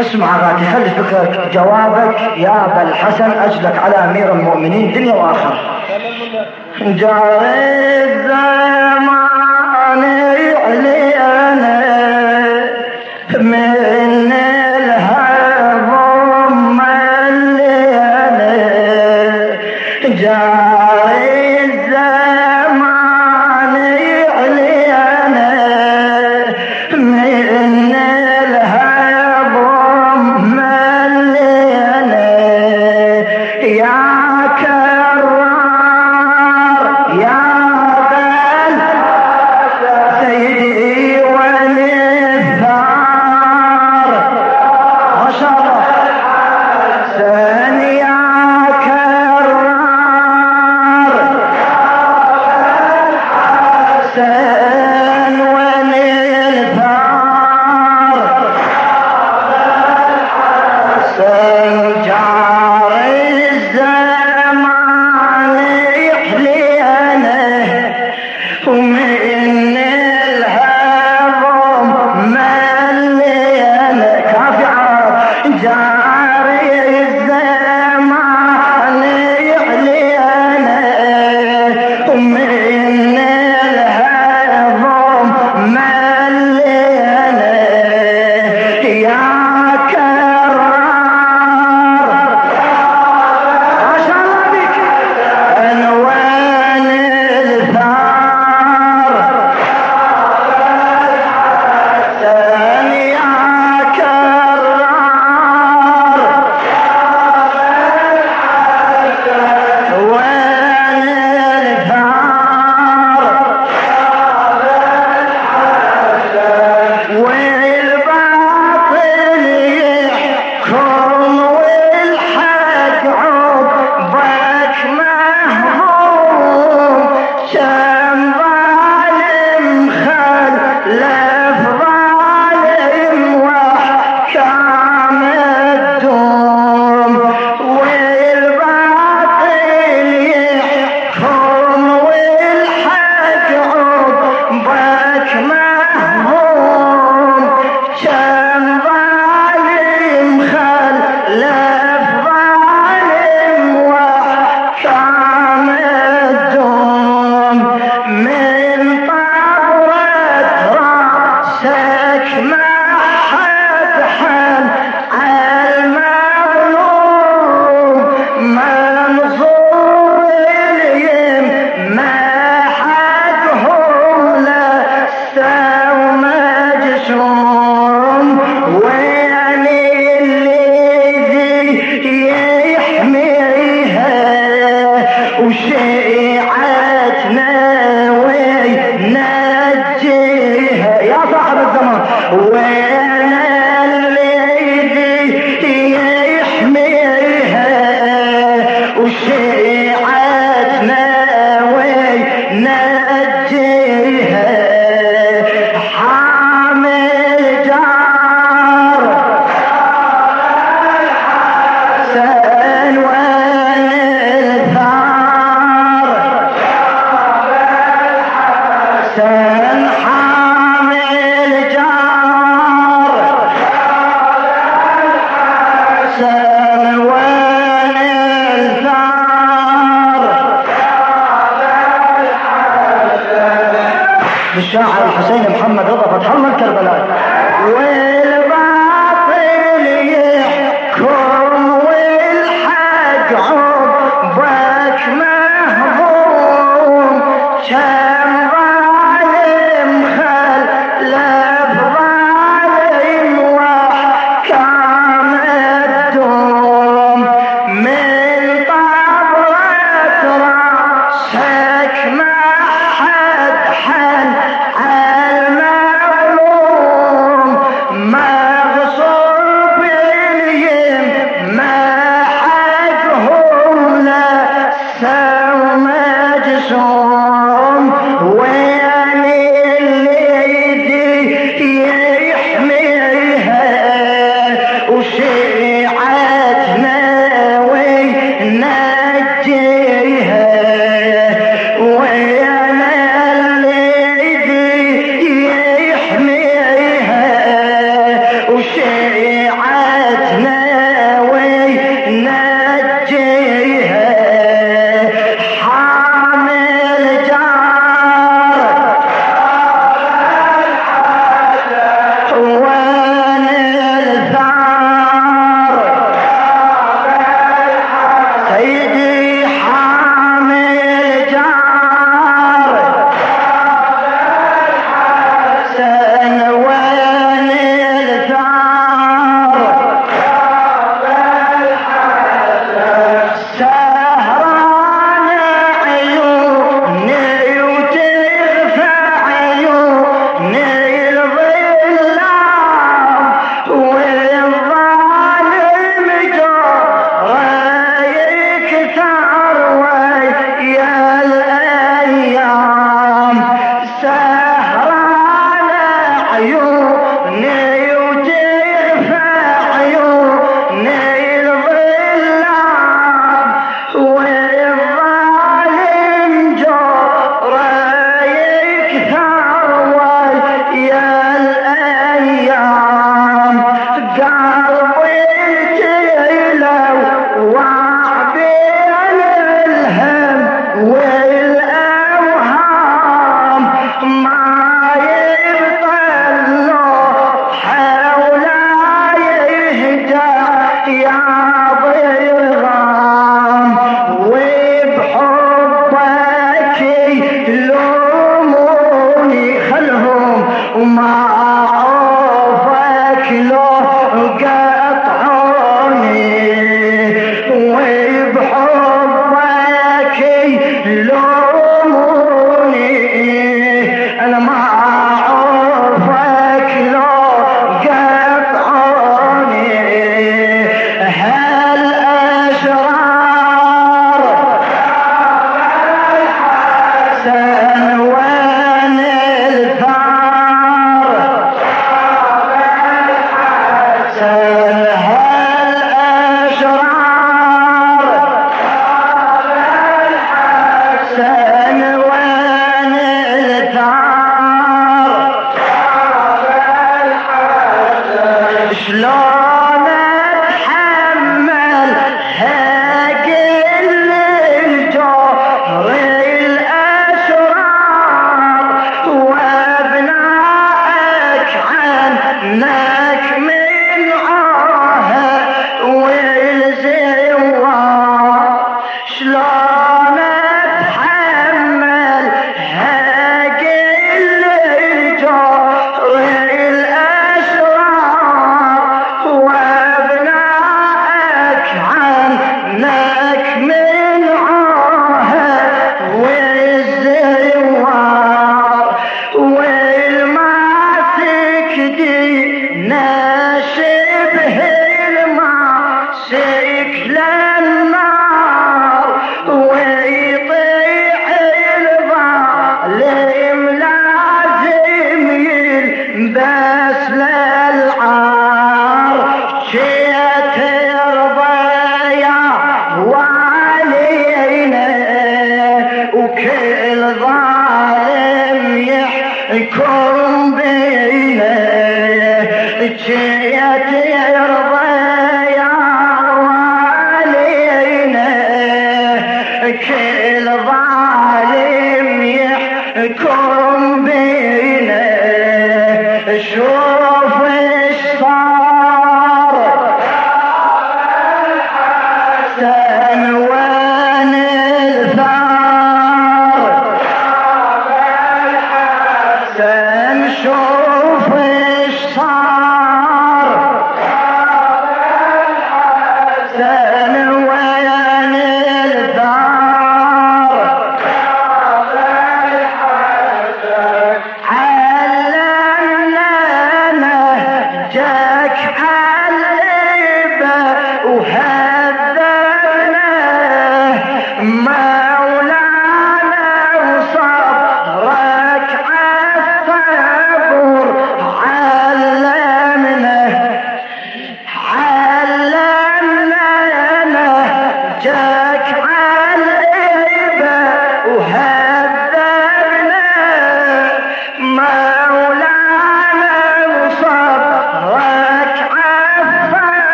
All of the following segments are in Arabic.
اسمع غادي خلي فكرك جوابك. يا أبا الحسن أجلك على أمير المؤمنين دنيا وآخرة. جاري الزمان الشاعر حسين محمد رضا فتح الله الكربلاء.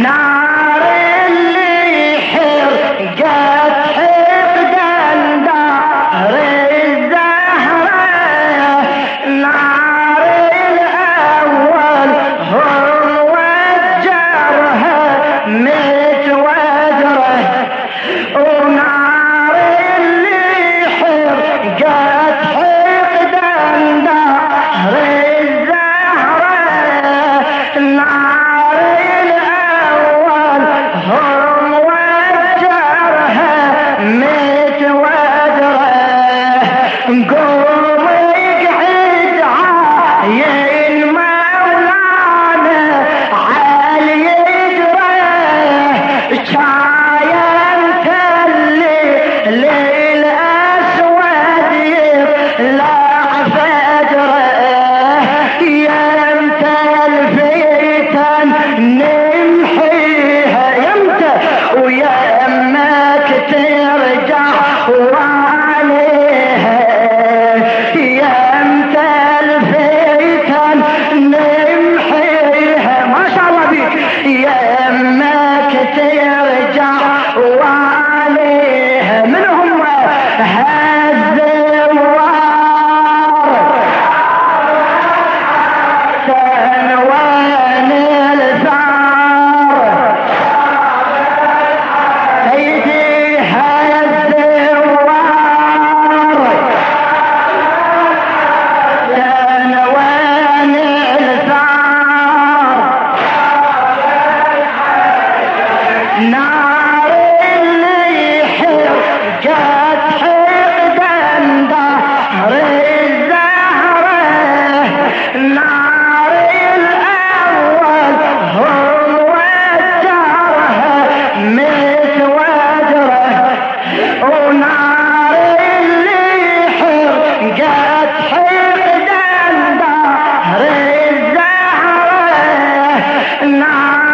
Not. Allah.